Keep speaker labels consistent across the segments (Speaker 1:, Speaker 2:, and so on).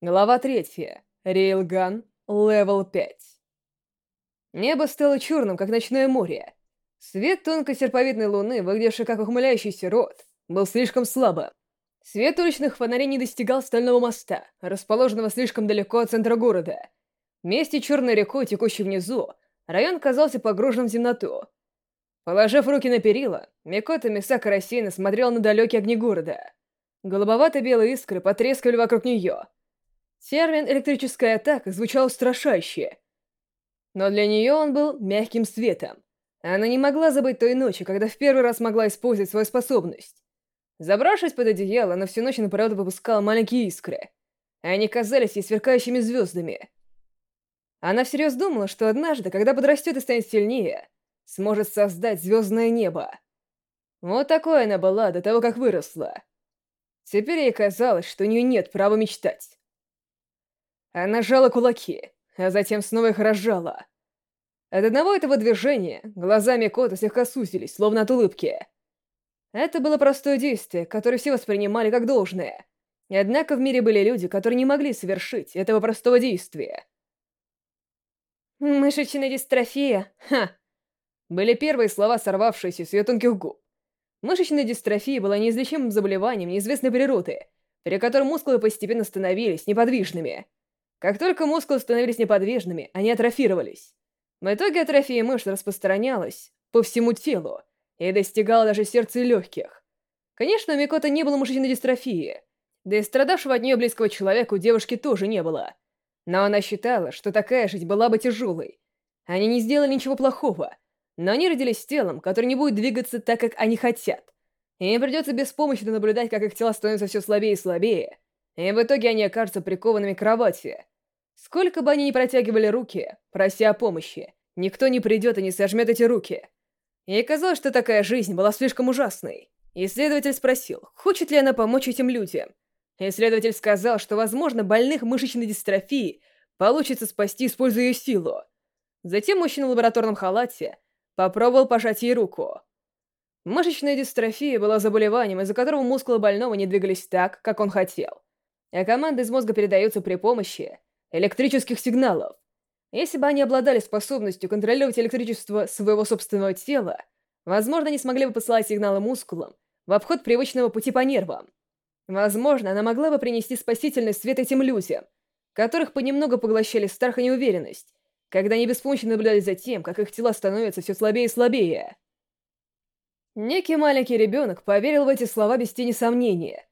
Speaker 1: Глава третья. Рейлган. Левел 5. Небо стало черным, как ночное море. Свет тонкой серповидной луны, выглядевший как ухмыляющийся рот, был слишком слабым. Свет уличных фонарей не достигал стального моста, расположенного слишком далеко от центра города. Вместе черной рекой, текущей внизу, район казался погруженным в темноту. Положив руки на перила, Микота Мисака рассеянно смотрел на далекие огни города. Голубовато-белые искры потрескивали вокруг нее — Термин «электрическая атака» звучал устрашающе. Но для нее он был мягким светом. Она не могла забыть той ночи, когда в первый раз могла использовать свою способность. Забравшись под одеяло, она всю ночь напролет выпускала маленькие искры. Они казались ей сверкающими звездами. Она всерьез думала, что однажды, когда подрастет и станет сильнее, сможет создать звездное небо. Вот такой она была до того, как выросла. Теперь ей казалось, что у нее нет права мечтать. Она сжала кулаки, а затем снова их разжала. От одного этого движения глазами кота слегка сузились, словно от улыбки. Это было простое действие, которое все воспринимали как должное. Однако в мире были люди, которые не могли совершить этого простого действия. «Мышечная дистрофия, ха!» Были первые слова, сорвавшиеся с ее тонких губ. Мышечная дистрофия была неизлечимым заболеванием неизвестной природы, при котором мускулы постепенно становились неподвижными. Как только мускулы становились неподвижными, они атрофировались. В итоге атрофия мышц распространялась по всему телу и достигала даже сердца и легких. Конечно, у Микота не было мышечной дистрофии, да и страдавшего от нее близкого человека у девушки тоже не было. Но она считала, что такая жизнь была бы тяжелой. Они не сделали ничего плохого, но они родились с телом, которое не будет двигаться так, как они хотят. И им придется беспомощно наблюдать, как их тела становятся все слабее и слабее, и в итоге они окажутся прикованными к кровати. Сколько бы они ни протягивали руки, прося о помощи, никто не придет и не сожмет эти руки. Ей казалось, что такая жизнь была слишком ужасной. Исследователь спросил, хочет ли она помочь этим людям. Исследователь сказал, что, возможно, больных мышечной дистрофией получится спасти, используя ее силу. Затем мужчина в лабораторном халате попробовал пожать ей руку. Мышечная дистрофия была заболеванием, из-за которого мускулы больного не двигались так, как он хотел а команды из мозга передаются при помощи электрических сигналов. Если бы они обладали способностью контролировать электричество своего собственного тела, возможно, они смогли бы посылать сигналы мускулам в обход привычного пути по нервам. Возможно, она могла бы принести спасительный свет этим людям, которых понемногу поглощали страх и неуверенность, когда они беспомощно наблюдали за тем, как их тела становятся все слабее и слабее. Некий маленький ребенок поверил в эти слова без тени сомнения,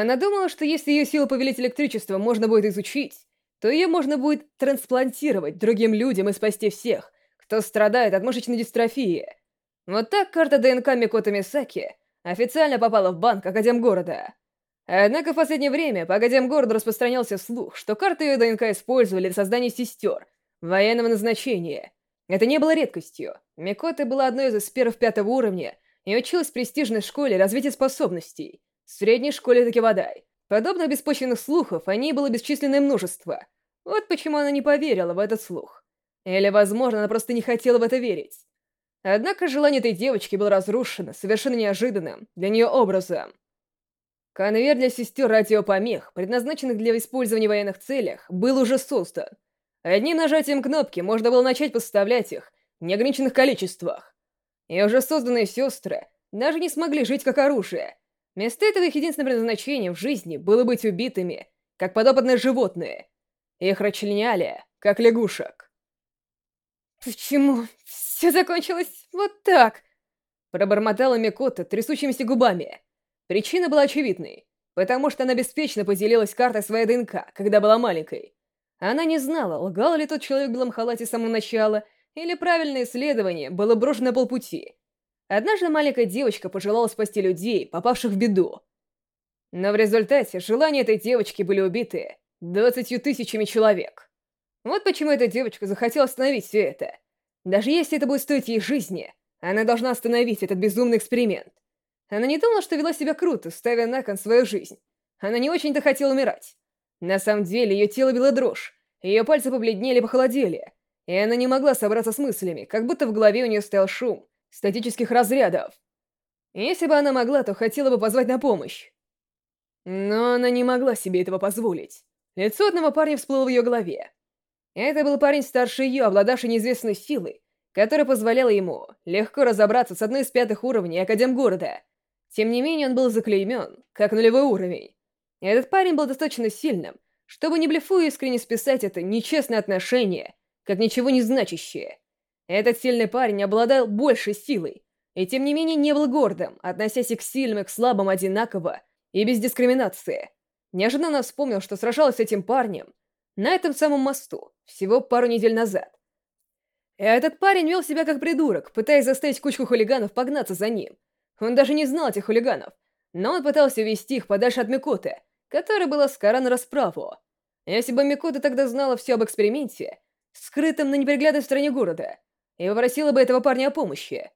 Speaker 1: она думала, что если ее силу повелить электричества можно будет изучить, то ее можно будет трансплантировать другим людям и спасти всех, кто страдает от мышечной дистрофии. Вот так карта ДНК Микото Мисаки официально попала в банк Академгорода. Однако в последнее время по Академгороду распространялся слух, что карты ее ДНК использовали для создания сестер военного назначения. Это не было редкостью. Микота была одной из эсперов пятого уровня и училась в престижной школе развития способностей — в средней школе Такивадай. Подобных беспочвенных слухов о ней было бесчисленное множество. Вот почему она не поверила в этот слух. Или, возможно, она просто не хотела в это верить. Однако желание этой девочки было разрушено совершенно неожиданным для нее образом. Конвейер для сестер радиопомех, предназначенных для использования в военных целях, был уже создан. Одним нажатием кнопки можно было начать поставлять их в неограниченных количествах. И уже созданные сестры даже не смогли жить как оружие, Вместо этого их единственным предназначением в жизни было быть убитыми, как подопытные животные. Их расчленяли, как лягушек. «Почему все закончилось вот так?» Пробормотала Микота трясущимися губами. Причина была очевидной, потому что она беспечно поделилась картой своей ДНК, когда была маленькой. Она не знала, лгал ли тот человек в белом халате с самого начала, или правильное исследование было брошено полпути. Однажды маленькая девочка пожелала спасти людей, попавших в беду. Но в результате желания этой девочки были убиты двадцатью тысячами человек. Вот почему эта девочка захотела остановить все это. Даже если это будет стоить ей жизни, она должна остановить этот безумный эксперимент. Она не думала, что вела себя круто, ставя на кон свою жизнь. Она не очень-то хотела умирать. На самом деле, ее тело било дрожь, ее пальцы побледнели и похолодели, и она не могла собраться с мыслями, как будто в голове у нее стоял шум, статических разрядов. Если бы она могла, то хотела бы позвать на помощь. Но она не могла себе этого позволить. Лицо одного парня всплыло в ее голове. Это был парень старше ее, обладавший неизвестной силой, которая позволяла ему легко разобраться с одной из пятых уровней Академгорода. Тем не менее, он был заклеймен, как нулевой уровень. Этот парень был достаточно сильным, чтобы не блефуя искренне списать это нечестное отношение, как ничего не значащее. Этот сильный парень обладал большей силой, и тем не менее не был гордым, относясь и к сильным, и к слабым одинаково, и без дискриминации. Неожиданно вспомнил, что сражалась с этим парнем на этом самом мосту всего пару недель назад. Этот парень вел себя как придурок, пытаясь заставить кучку хулиганов погнаться за ним. Он даже не знал этих хулиганов, но он пытался вести их подальше от Микоты, которая была скоро на расправу. Если бы Микота тогда знала все об эксперименте, скрытом на неприглядной стороне города, и попросила бы этого парня о помощи,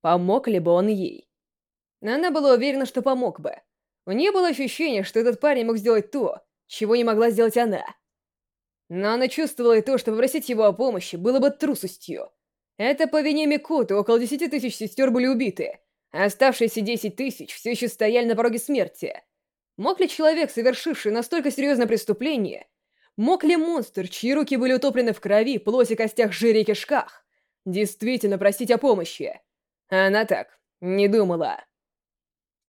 Speaker 1: помог ли бы он ей? Она была уверена, что помог бы. У нее было ощущение, что этот парень мог сделать то, чего не могла сделать она. Но она чувствовала и то, что попросить его о помощи было бы трусостью. Это по вине Микоты около десяти тысяч сестер были убиты, а оставшиеся десять тысяч все еще стояли на пороге смерти. Мог ли человек, совершивший настолько серьезное преступление, мог ли монстр, чьи руки были утоплены в крови, плоти, костях, жире и кишках, действительно просить о помощи? Она так не думала.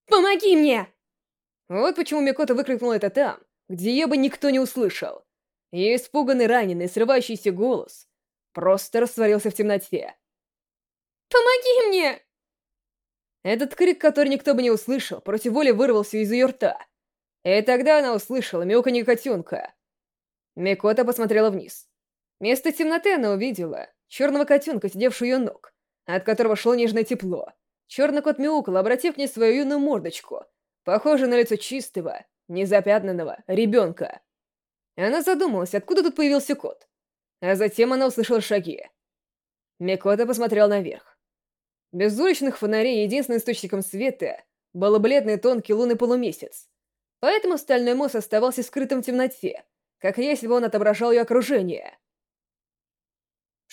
Speaker 2: «Помоги мне!»
Speaker 1: Вот почему Микота выкрикнула это там, где ее бы никто не услышал. Ее испуганный, раненый, срывающийся голос просто растворился в темноте.
Speaker 2: «Помоги мне!»
Speaker 1: Этот крик, который никто бы не услышал, против воли вырвался из ее рта. И тогда она услышала мяуканье котенка. Микота посмотрела вниз. Вместо темноты она увидела черного котенка, сидевшего у ее ног, от которого шло нежное тепло. Черный кот мяукал, обратив к ней свою юную мордочку, похожую на лицо чистого, незапятнанного ребенка. Она задумалась, откуда тут появился кот. А затем она услышала шаги. Микота посмотрел наверх. Без уличных фонарей единственным источником света был бледный тонкий лунный полумесяц. Поэтому стальной мост оставался скрытым в темноте, как если бы он отображал ее окружение.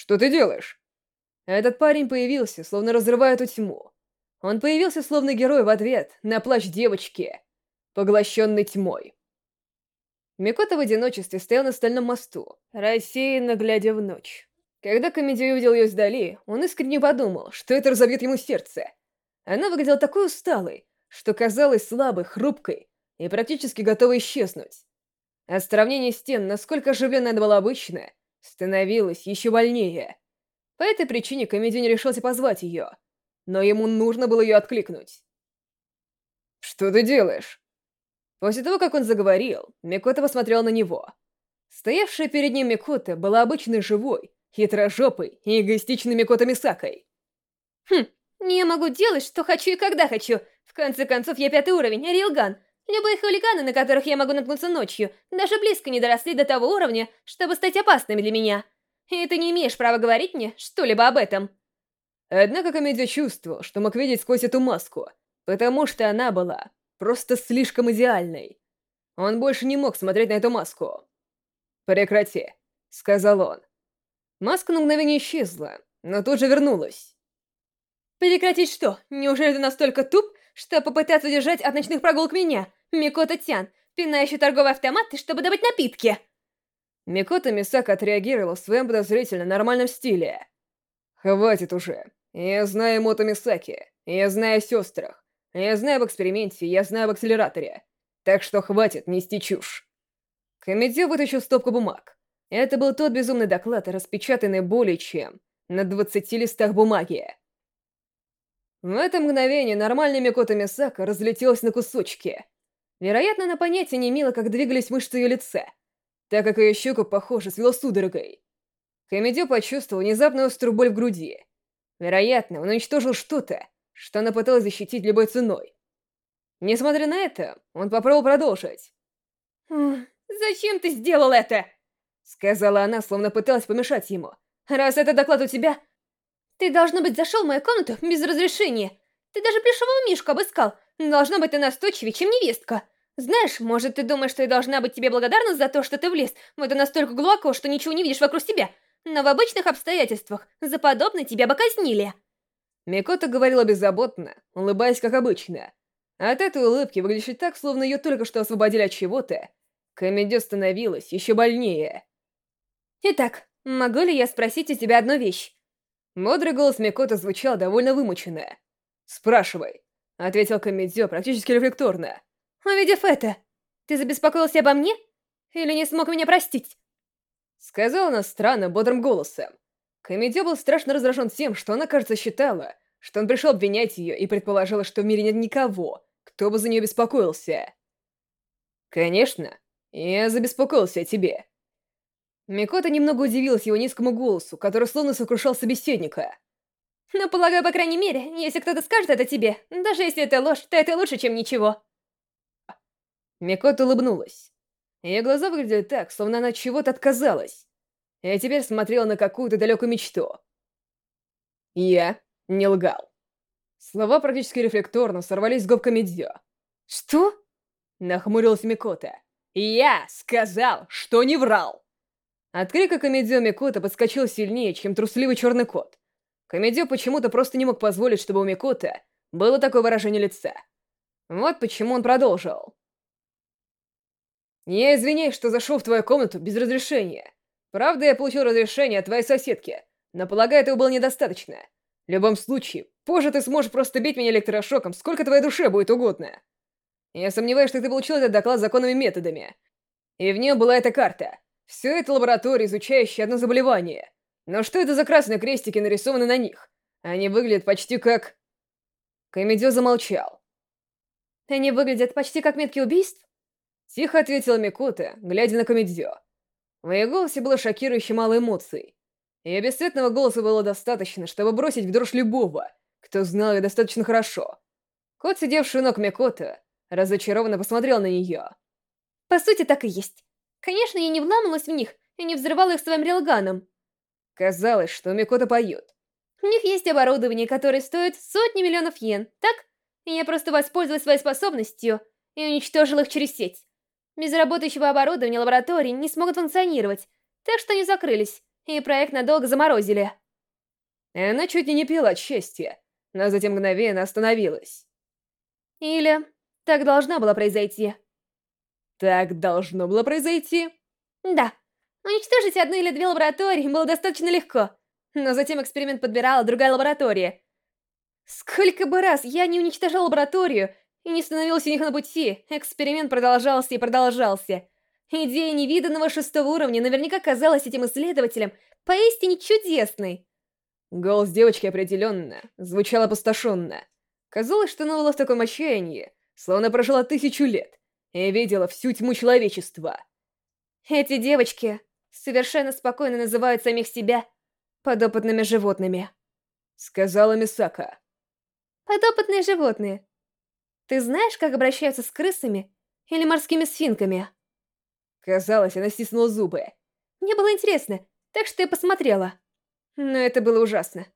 Speaker 1: «Что ты делаешь?» Этот парень появился, словно разрывая эту тьму. Он появился словно герой в ответ на плач девочки, поглощенной тьмой. Микота в одиночестве стоял на стальном мосту, рассеянно глядя в ночь. Когда комедий увидел ее сдали, он искренне подумал, что это разобьет ему сердце. Она выглядела такой усталой, что казалась слабой, хрупкой и практически готовой исчезнуть. От сравнения стен, насколько оживленная она была обычно, становилась еще больнее. По этой причине комедий не решился позвать ее, но ему нужно было ее откликнуть. «Что ты делаешь?» После того, как он заговорил, Микота посмотрел на него. Стоявшая перед ним Микота была обычной живой, хитрожопой и эгоистичной Микото Мисакой.
Speaker 2: «Хм, я могу делать, что хочу и когда хочу. В конце концов, я пятый уровень, Рилган. Любые хулиганы, на которых я могу наткнуться ночью, даже близко не доросли до того уровня, чтобы стать опасными для меня. И ты не имеешь права говорить мне что-либо об этом».
Speaker 1: Однако Комедия чувствовал, что мог видеть сквозь эту маску, потому что она была просто слишком идеальной. Он больше не мог смотреть на эту маску. «Прекрати», — сказал он. Маска на мгновение исчезла, но тут же вернулась.
Speaker 2: «Прекратить что? Неужели ты настолько туп, что попытаться удержать от ночных прогулок меня, Микота Тян, пинающий торговый автомат, чтобы добыть напитки?»
Speaker 1: Микота Мисака отреагировал в своем подозрительно нормальном стиле. «Хватит уже. Я знаю Мото Мисаки. Я знаю о сестрах. Я знаю об эксперименте, я знаю об акселераторе. Так что хватит нести чушь. Комедио вытащил стопку бумаг. Это был тот безумный доклад, распечатанный более чем на 20 листах бумаги. В это мгновение нормальная Микото Мисака разлетелась на кусочки. Вероятно, она понятия не имела, как двигались мышцы ее лица, так как ее щеку, похоже, свело судорогой. Комедио почувствовал внезапную острую боль в груди. Вероятно, он уничтожил что-то, что она пыталась защитить любой ценой. Несмотря на это, он попробовал продолжить.
Speaker 2: «Зачем ты сделал это?»
Speaker 1: Сказала она, словно пыталась помешать ему. «Раз это доклад у тебя...»
Speaker 2: «Ты, должно быть, зашел в мою комнату без разрешения. Ты даже плюшевого мишку обыскал. Должно быть, ты настойчивее, чем невестка. Знаешь, может, ты думаешь, что я должна быть тебе благодарна за то, что ты влез в это настолько глубоко, что ничего не видишь вокруг себя. Но в обычных обстоятельствах за подобное тебя бы казнили».
Speaker 1: Микота говорила беззаботно, улыбаясь как обычно. От этой улыбки выглядит так, словно ее только что освободили от чего-то, Комедио становилось еще больнее.
Speaker 2: Итак, могу ли я спросить у тебя одну вещь?
Speaker 1: Бодрый голос Микото звучал довольно вымученно. «Спрашивай», — ответил Комедио практически рефлекторно.
Speaker 2: «Увидев это, ты забеспокоился обо мне? Или не смог меня простить?»
Speaker 1: Сказала она странно, бодрым голосом. Комедио был страшно раздражен тем, что она, кажется, считала, что он пришел обвинять ее и предположила, что в мире нет никого, кто бы за нее беспокоился. «Конечно, я забеспокоился о тебе», Микота немного удивилась его низкому голосу, который словно сокрушал собеседника.
Speaker 2: «Но, полагаю, по крайней мере, если кто-то скажет это тебе, даже если это ложь, то это лучше, чем ничего».
Speaker 1: Микота улыбнулась. Ее глаза выглядели так, словно она от чего-то отказалась. И теперь смотрела на какую-то далекую мечту. Я не лгал. Слова практически рефлекторно сорвались с губ Комедзё.
Speaker 2: «Что?»
Speaker 1: — нахмурилась Микота. «Я сказал, что не врал!» От крика Комедио Микота подскочил сильнее, чем трусливый черный кот. Комедио почему-то просто не мог позволить, чтобы у Микота было такое выражение лица. Вот почему он продолжил. «Я извиняюсь, что зашел в твою комнату без разрешения. Правда, я получил разрешение от твоей соседки, но, полагаю, этого было недостаточно. В любом случае, позже ты сможешь просто бить меня электрошоком, сколько твоей душе будет угодно. Я сомневаюсь, что ты получил этот доклад законными методами. И в нем была эта карта. Все это лаборатория, изучающая одно заболевание. Но что это за красные крестики нарисованы на них? Они выглядят почти как... Комедио замолчал.
Speaker 2: Они выглядят почти как метки убийств?
Speaker 1: Тихо ответила Микота, глядя на Комедио. В ее голосе было шокирующе мало эмоций. Ее бесцветного голоса было достаточно, чтобы бросить в дрожь любого, кто знал ее достаточно хорошо. Кот, сидевший у ног Микота, разочарованно посмотрел на нее.
Speaker 2: «По сути, так и есть. Конечно, я не вламывалась в них и не взрывала их своим релганом.
Speaker 1: Казалось, что Микота поет.
Speaker 2: У них есть оборудование, которое стоит сотни миллионов йен, так? И я просто воспользовалась своей способностью и уничтожила их через сеть. Без работающего оборудования лаборатории не смогут функционировать, так что они закрылись, и проект надолго заморозили.
Speaker 1: И она чуть ли не пила от счастья, но затем мгновенно остановилась.
Speaker 2: Или так должна была произойти.
Speaker 1: Так должно было произойти?
Speaker 2: Да. Уничтожить одну или две лаборатории было достаточно легко. Но затем эксперимент подбирала другая лаборатория. Сколько бы раз я не уничтожал лабораторию и не становился у них на пути, эксперимент продолжался и продолжался. Идея невиданного шестого уровня наверняка казалась этим исследователям поистине чудесной.
Speaker 1: Голос девочки определенно звучал опустошенно. Казалось, что она была в таком отчаянии, словно прожила тысячу лет и видела всю тьму человечества.
Speaker 2: Эти девочки совершенно спокойно называют самих себя подопытными животными.
Speaker 1: Сказала Мисака.
Speaker 2: Подопытные животные. Ты знаешь, как обращаются с крысами или морскими сфинками?
Speaker 1: Казалось, она стиснула зубы.
Speaker 2: Мне было интересно, так что я посмотрела. Но это было ужасно.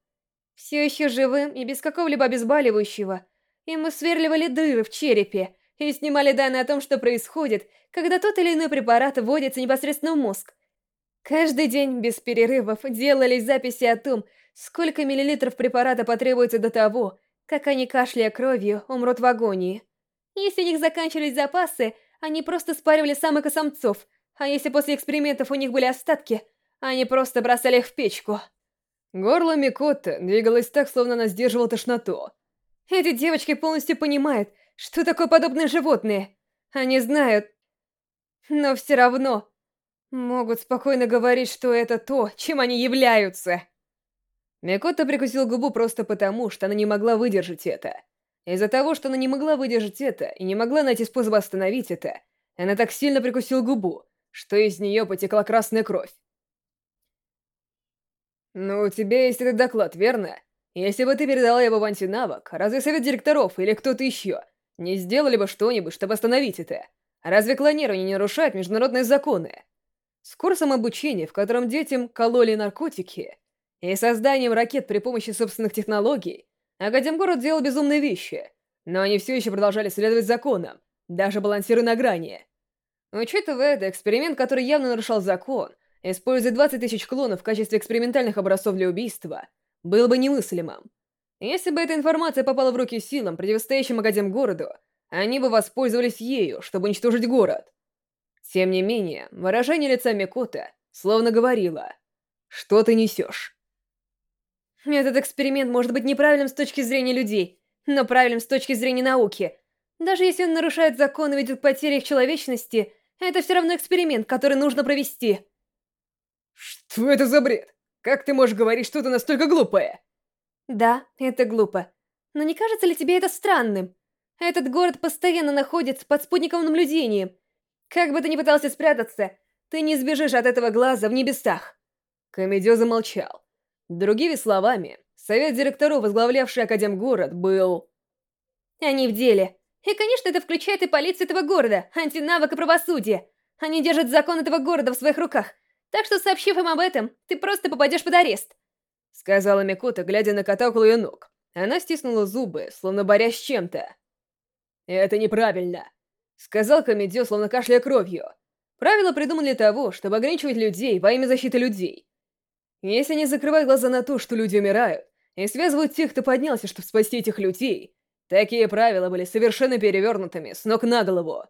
Speaker 2: Все еще живым и без какого-либо обезболивающего, ему сверливали дыры в черепе, и снимали данные о том, что происходит, когда тот или иной препарат вводится непосредственно в мозг. Каждый день без перерывов делались записи о том, сколько миллилитров препарата потребуется до того, как они, кашляя кровью, умрут в агонии. Если у них заканчивались запасы, они просто спаривали самых самцов, а если после экспериментов у них были остатки, они просто бросали их в печку.
Speaker 1: Горло Микотта двигалось так, словно она сдерживала тошноту.
Speaker 2: Эти девочки полностью понимают, что такое подобные животные? Они знают, но все равно могут спокойно говорить, что это то, чем они являются.
Speaker 1: Микота прикусил губу просто потому, что она не могла выдержать это. Из-за того, что она не могла выдержать это и не могла найти способ остановить это, она так сильно прикусила губу, что из нее потекла красная кровь. «Ну, у тебя есть этот доклад, верно? Если бы ты передала его в антинавок, разве совет директоров или кто-то еще не сделали бы что-нибудь, чтобы остановить это? Разве клонирование не нарушает международные законы? С курсом обучения, в котором детям кололи наркотики, и созданием ракет при помощи собственных технологий, Академгород делал безумные вещи, но они все еще продолжали следовать законам, даже балансируя на грани. Учитывая это, эксперимент, который явно нарушал закон, используя 20 тысяч клонов в качестве экспериментальных образцов для убийства, был бы немыслимым. Если бы эта информация попала в руки силам, противостоящим Академ городу, они бы воспользовались ею, чтобы уничтожить город. Тем не менее, выражение лица Микота словно говорило «Что ты несешь?».
Speaker 2: Этот эксперимент может быть неправильным с точки зрения людей, но правильным с точки зрения науки. Даже если он нарушает закон и ведет к потере их человечности, это все равно эксперимент, который нужно провести.
Speaker 1: Что это за бред? Как ты можешь говорить что-то настолько глупое?
Speaker 2: Да, это глупо. Но не кажется ли тебе это странным? Этот город постоянно находится под спутниковым наблюдением. Как бы ты ни пытался спрятаться, ты не сбежишь от этого глаза в небесах.
Speaker 1: Комедио замолчал. Другими словами, совет директоров, возглавлявший Академгород, был...
Speaker 2: Они в деле. И, конечно, это включает и полицию этого города, антинавык и правосудие. Они держат закон этого города в своих руках. Так что, сообщив им об этом, ты просто попадешь под арест.
Speaker 1: Сказала Микота, глядя на кота около ее ног. Она стиснула зубы, словно борясь с чем-то. «Это неправильно», — сказал Комедио, словно кашляя кровью. «Правила придуманы для того, чтобы ограничивать людей во имя защиты людей. Если не закрывать глаза на то, что люди умирают, и связывают тех, кто поднялся, чтобы спасти этих людей, такие правила были совершенно перевернутыми с ног на голову».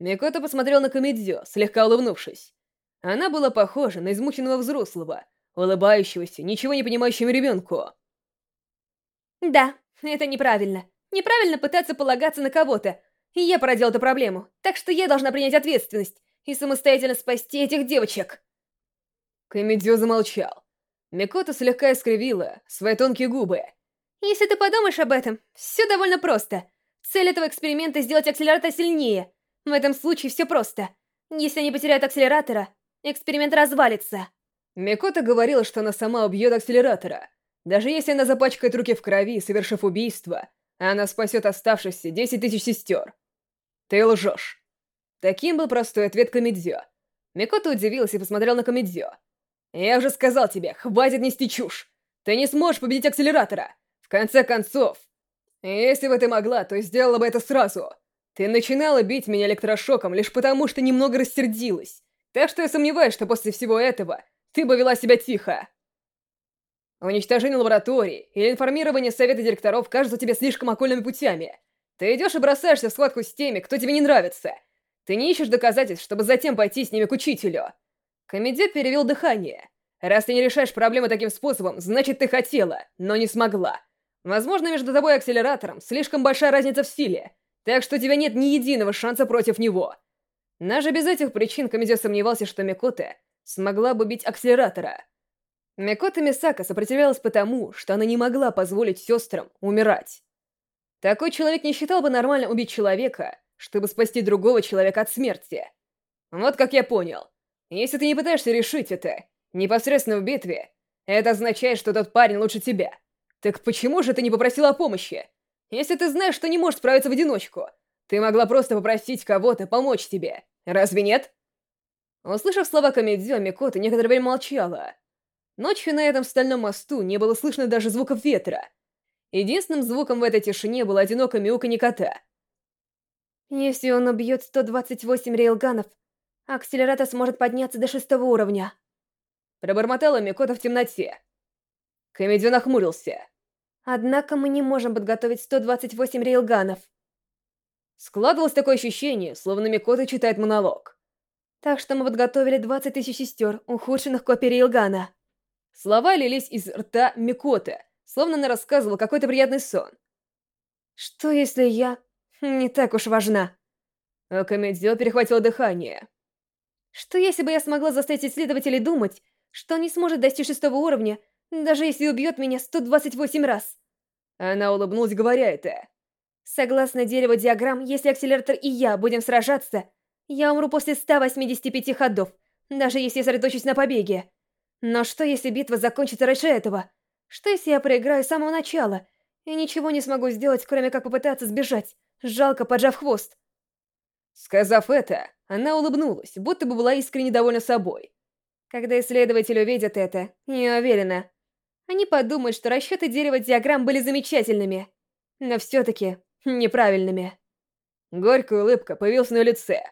Speaker 1: Микота посмотрел на Комедио, слегка улыбнувшись. Она была похожа на измученного взрослого, улыбающегося, ничего не понимающего ребенку.
Speaker 2: Да, это неправильно. Неправильно пытаться полагаться на кого-то. Я породил эту проблему, так что я должна принять ответственность и самостоятельно спасти этих девочек.
Speaker 1: Комедио замолчал. Микота слегка искривила свои тонкие губы.
Speaker 2: Если ты подумаешь об этом, все довольно просто. Цель этого эксперимента — сделать акселератор сильнее. В этом случае все просто. Если они потеряют акселератора, эксперимент развалится.
Speaker 1: Микота говорила, что она сама убьет акселератора. Даже если она запачкает руки в крови, совершив убийство, она спасет оставшихся 10 тысяч сестер. Ты лжешь. Таким был простой ответ Комедзё. Микота удивился и посмотрел на Комедзё. Я уже сказал тебе, хватит нести чушь. Ты не сможешь победить акселератора. В конце концов, если бы ты могла, то сделала бы это сразу. Ты начинала бить меня электрошоком лишь потому, что немного рассердилась. Так что я сомневаюсь, что после всего этого ты бы вела себя тихо. Уничтожение лаборатории или информирование совета директоров кажутся тебе слишком окольными путями. Ты идешь и бросаешься в схватку с теми, кто тебе не нравится. Ты не ищешь доказательств, чтобы затем пойти с ними к учителю. Комедет перевел дыхание. Раз ты не решаешь проблемы таким способом, значит ты хотела, но не смогла. Возможно, между тобой и акселератором слишком большая разница в силе, так что у тебя нет ни единого шанса против него. Даже без этих причин Комедет сомневался, что Микоте смогла бы бить акселератора. Микота Мисака сопротивлялась потому, что она не могла позволить сестрам умирать. Такой человек не считал бы нормально убить человека, чтобы спасти другого человека от смерти. Вот как я понял. Если ты не пытаешься решить это непосредственно в битве, это означает, что тот парень лучше тебя. Так почему же ты не попросила о помощи? Если ты знаешь, что не можешь справиться в одиночку, ты могла просто попросить кого-то помочь тебе. Разве нет? Услышав слова Комедзё, Микота некоторое время молчала. Ночью на этом стальном мосту не было слышно даже звуков ветра. Единственным звуком в этой тишине было одинокое мяуканье кота.
Speaker 2: Если он убьет 128 рейлганов, акселератор сможет подняться до шестого уровня.
Speaker 1: Пробормотала Микота в темноте. Комедио нахмурился.
Speaker 2: Однако мы не можем подготовить 128 рейлганов.
Speaker 1: Складывалось такое ощущение, словно Микота читает монолог.
Speaker 2: Так что мы подготовили 20 тысяч сестер, ухудшенных копий рейлгана.
Speaker 1: Слова лились из рта Микоты, словно она рассказывала какой-то приятный сон.
Speaker 2: «Что, если я не так уж важна?»
Speaker 1: А Комедзё перехватила дыхание.
Speaker 2: «Что, если бы я смогла заставить исследователей думать, что он не сможет достичь шестого уровня, даже если убьет меня 128 раз?»
Speaker 1: Она улыбнулась, говоря это.
Speaker 2: «Согласно дереву диаграмм, если акселератор и я будем сражаться, я умру после 185 ходов, даже если сосредоточусь на побеге. Но что, если битва закончится раньше этого? Что, если я проиграю с самого начала и ничего не смогу сделать, кроме как попытаться сбежать, жалко поджав хвост?
Speaker 1: Сказав это, она улыбнулась, будто бы была искренне довольна собой.
Speaker 2: Когда исследователи увидят это, я уверена, они подумают, что расчеты дерева диаграмм были замечательными, но все-таки неправильными.
Speaker 1: Горькая улыбка появилась на лице.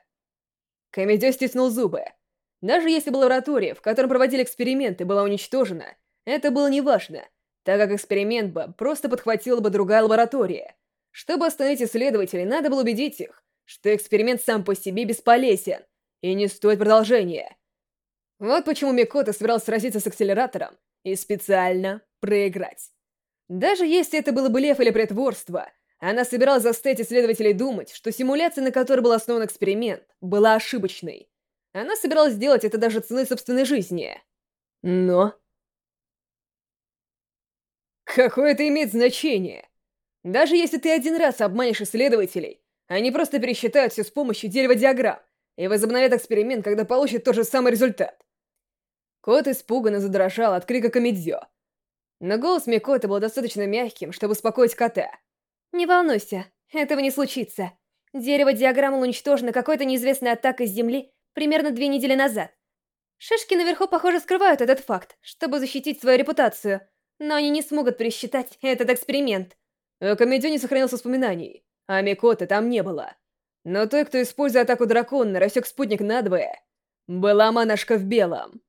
Speaker 1: Комедио стиснул зубы. Даже если бы лаборатория, в которой проводили эксперименты, была уничтожена, это было неважно, так как эксперимент бы просто подхватила бы другая лаборатория. Чтобы остановить исследователей, надо было убедить их, что эксперимент сам по себе бесполезен, и не стоит продолжения. Вот почему Микота собирался сразиться с акселератором и специально проиграть. Даже если это было бы лев или притворство, она собиралась заставить исследователей думать, что симуляция, на которой был основан эксперимент, была ошибочной. Она собиралась сделать это даже ценой собственной жизни. Но... Какое это имеет значение? Даже если ты один раз обманешь исследователей, они просто пересчитают все с помощью дерева диаграмм и возобновят эксперимент, когда получат тот же самый результат. Кот испуганно задрожал от крика Камедзё. Но голос Микоты был достаточно мягким, чтобы успокоить кота.
Speaker 2: «Не волнуйся, этого не случится. Дерево диаграммы уничтожено какой-то неизвестной атакой с Земли примерно две недели назад. Шишки наверху, похоже, скрывают этот факт, чтобы защитить свою репутацию, но они не смогут пересчитать этот эксперимент.
Speaker 1: У Комедио не сохранилось воспоминаний, а Микоты там не было. Но той, кто, используя атаку дракона, рассек спутник надвое, была монашка в белом.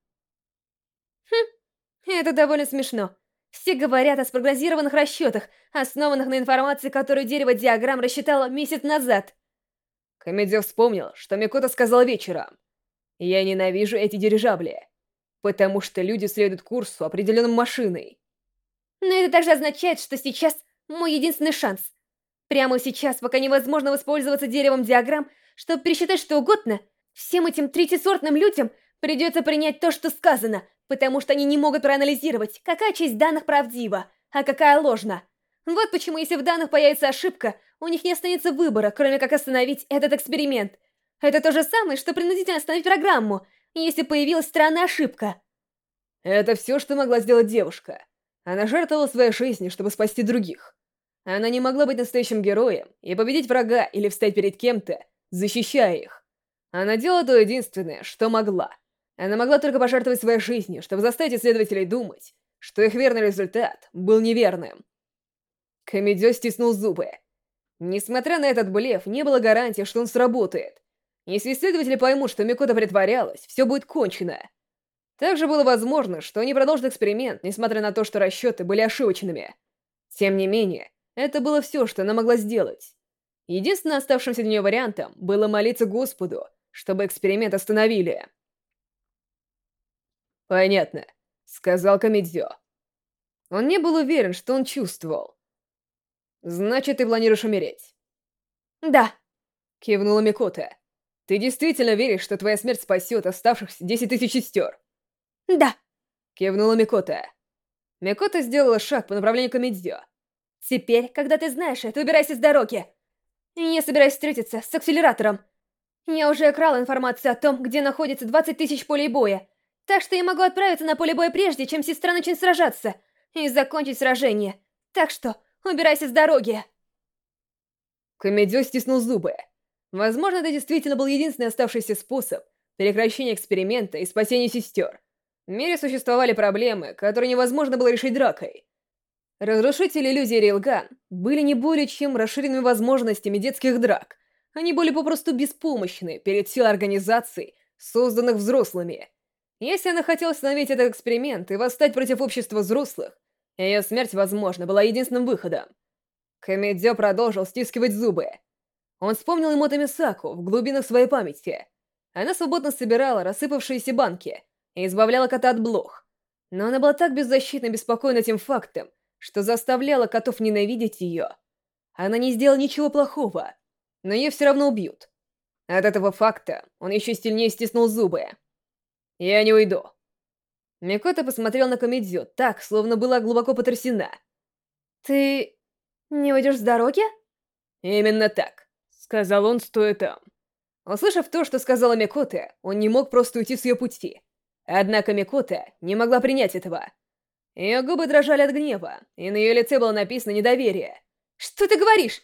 Speaker 2: Хм, это довольно смешно. Все говорят о спрогнозированных расчетах, основанных на информации, которую дерево диаграмм рассчитало месяц назад.
Speaker 1: Комедио вспомнил, что Микота сказал вечером. «Я ненавижу эти дирижабли, потому что люди следуют курсу, определенным машиной».
Speaker 2: Но это также означает, что сейчас мой единственный шанс. Прямо сейчас, пока невозможно воспользоваться деревом диаграмм, чтобы пересчитать что угодно, всем этим третьесортным людям придется принять то, что сказано, потому что они не могут проанализировать, какая часть данных правдива, а какая ложна. Вот почему, если в данных появится ошибка, у них не останется выбора, кроме как остановить этот эксперимент. Это то же самое, что принудительно остановить программу, если появилась странная ошибка.
Speaker 1: Это все, что могла сделать девушка. Она жертвовала своей жизнью, чтобы спасти других. Она не могла быть настоящим героем и победить врага или встать перед кем-то, защищая их. Она делала то единственное, что могла. Она могла только пожертвовать своей жизнью, чтобы заставить исследователей думать, что их верный результат был неверным. Комедио стиснул зубы. Несмотря на этот блеф, не было гарантии, что он сработает. Если исследователи поймут, что Микота притворялась, все будет кончено. Также было возможно, что они продолжат эксперимент, несмотря на то, что расчеты были ошибочными. Тем не менее, это было все, что она могла сделать. Единственным оставшимся для нее вариантом было молиться Господу, чтобы эксперимент остановили. «Понятно», — сказал Комедзё. Он не был уверен, что он чувствовал. «Значит, ты планируешь умереть?»
Speaker 2: «Да», —
Speaker 1: кивнула Микота. «Ты действительно веришь, что твоя смерть спасет оставшихся десять тысяч сестер?»
Speaker 2: «Да», —
Speaker 1: кивнула Микота. Микота сделала шаг по направлению к Амидзё.
Speaker 2: «Теперь, когда ты знаешь это, убирайся с дороги. Я собираюсь встретиться с акселератором. Я уже крал информацию о том, где находится 20 тысяч полей боя, так что я могу отправиться на поле боя прежде, чем сестра начнет сражаться, и закончить сражение. Так что, убирайся с дороги!»
Speaker 1: Комедио стиснул зубы. Возможно, это действительно был единственный оставшийся способ прекращения эксперимента и спасения сестер. В мире существовали проблемы, которые невозможно было решить дракой. Разрушители иллюзии Рейлган были не более чем расширенными возможностями детских драк. Они были попросту беспомощны перед силой организаций, созданных взрослыми. Если она хотела остановить этот эксперимент и восстать против общества взрослых, ее смерть, возможно, была единственным выходом. Комедио продолжил стискивать зубы. Он вспомнил Эмота Мисаку в глубинах своей памяти. Она свободно собирала рассыпавшиеся банки и избавляла кота от блох. Но она была так беззащитна и беспокойна тем фактом, что заставляла котов ненавидеть ее. Она не сделала ничего плохого, но ее все равно убьют. От этого факта он еще сильнее стиснул зубы. «Я не уйду». Микота посмотрел на Комедзю так, словно была глубоко потрясена.
Speaker 2: «Ты не уйдешь с дороги?»
Speaker 1: «Именно так», — сказал он, стоя там. Услышав то, что сказала Микота, он не мог просто уйти с ее пути. Однако Микота не могла принять этого. Ее губы дрожали от гнева, и на ее лице было написано недоверие.
Speaker 2: «Что ты говоришь?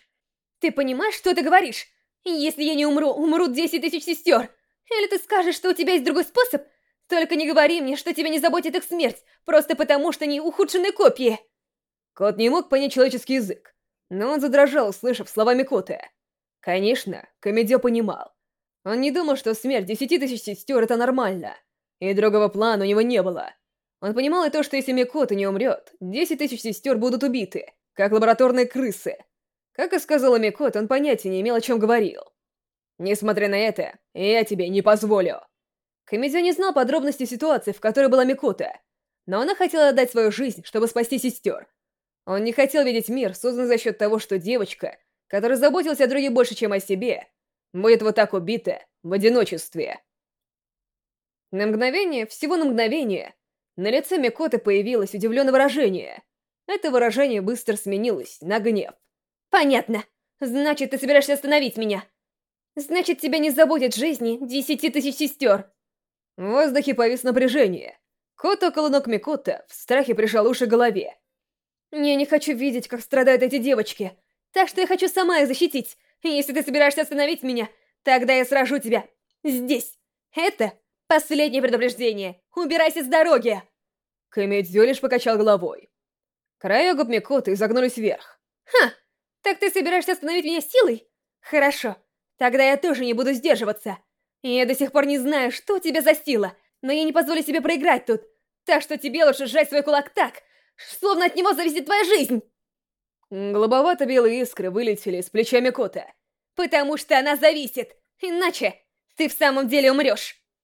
Speaker 2: Ты понимаешь, что ты говоришь? Если я не умру, умрут десять тысяч сестер. Или ты скажешь, что у тебя есть другой способ? Только не говори мне, что тебя не заботит их смерть, просто потому что они ухудшенные копии!»
Speaker 1: Кот не мог понять человеческий язык, но он задрожал, услышав слова Микоты. Конечно, Комедио понимал. Он не думал, что смерть десяти тысяч сестер — это нормально, и другого плана у него не было. Он понимал и то, что если Микота не умрет, десять тысяч сестер будут убиты, как лабораторные крысы. Как и сказала Микот, он понятия не имел, о чем говорил. Несмотря на это, Я тебе не позволю. Комедио не знал подробностей ситуации, в которой была Микота, но она хотела отдать свою жизнь, чтобы спасти сестер. Он не хотел видеть мир, созданный за счет того, что девочка, которая заботилась о друге больше, чем о себе, будет вот так убита в одиночестве. На мгновение, всего на мгновение, на лице Микоты появилось удивленное выражение. Это выражение быстро сменилось на гнев.
Speaker 2: «Понятно. Значит, ты собираешься остановить меня. Значит, тебя не заботит жизни десяти тысяч сестер.
Speaker 1: В воздухе повис напряжение. Кот около ног Микота в страхе прижал уши к голове.
Speaker 2: «Я не хочу видеть, как страдают эти девочки, так что я хочу сама их защитить. Если ты собираешься остановить меня, тогда я сражу тебя. Здесь. Это последнее предупреждение. Убирайся с дороги!»
Speaker 1: Комедзё лишь покачал головой. Края губ Микоты изогнулись вверх.
Speaker 2: «Ха! Так ты собираешься остановить меня силой? Хорошо, тогда я тоже не буду сдерживаться. Я до сих пор не знаю, что у тебя за сила, но я не позволю себе проиграть тут. Так что тебе лучше сжать свой кулак так, словно от него зависит твоя жизнь.
Speaker 1: Голубовато-белые искры вылетели из плеча Микота.
Speaker 2: Потому что она зависит, иначе ты в самом деле умрешь.